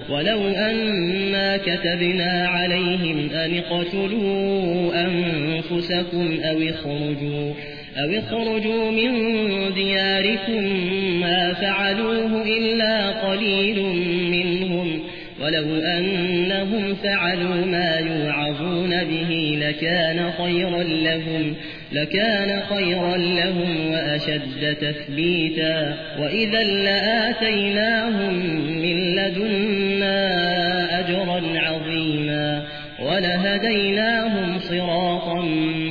ولو أنا كتبنا عليهم أن اقتلوا أنفسكم أو اخرجوا, أو اخرجوا من دياركم ما فعلوه إلا قليل منهم ولو أنهم فعلوا ما يوعظون به لكان خيرا لهم لكان خيرا لهم وأشد تثبيتا وإذا لآتيناهم من لدنا ولهديناهم صراطا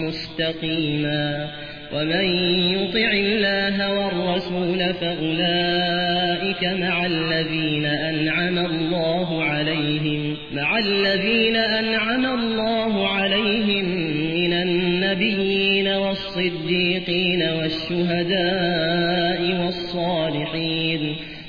مستقيما ومن يطع الله والرسول فأولئك مع الذين أنعم الله عليهم مع الذين أنعم الله عليهم من النبيين والصديقين والشهداء والصالحين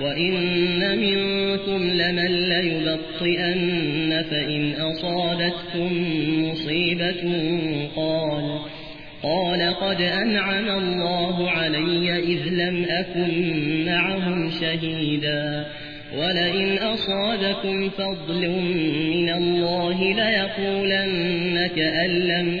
وإن منكم لمن ليبطئن فإن أصابتكم مصيبة قال قال قد أنعم الله علي إذ لم أكن معهم شهيدا ولئن أصابكم فضل من الله ليقولن كأن لم,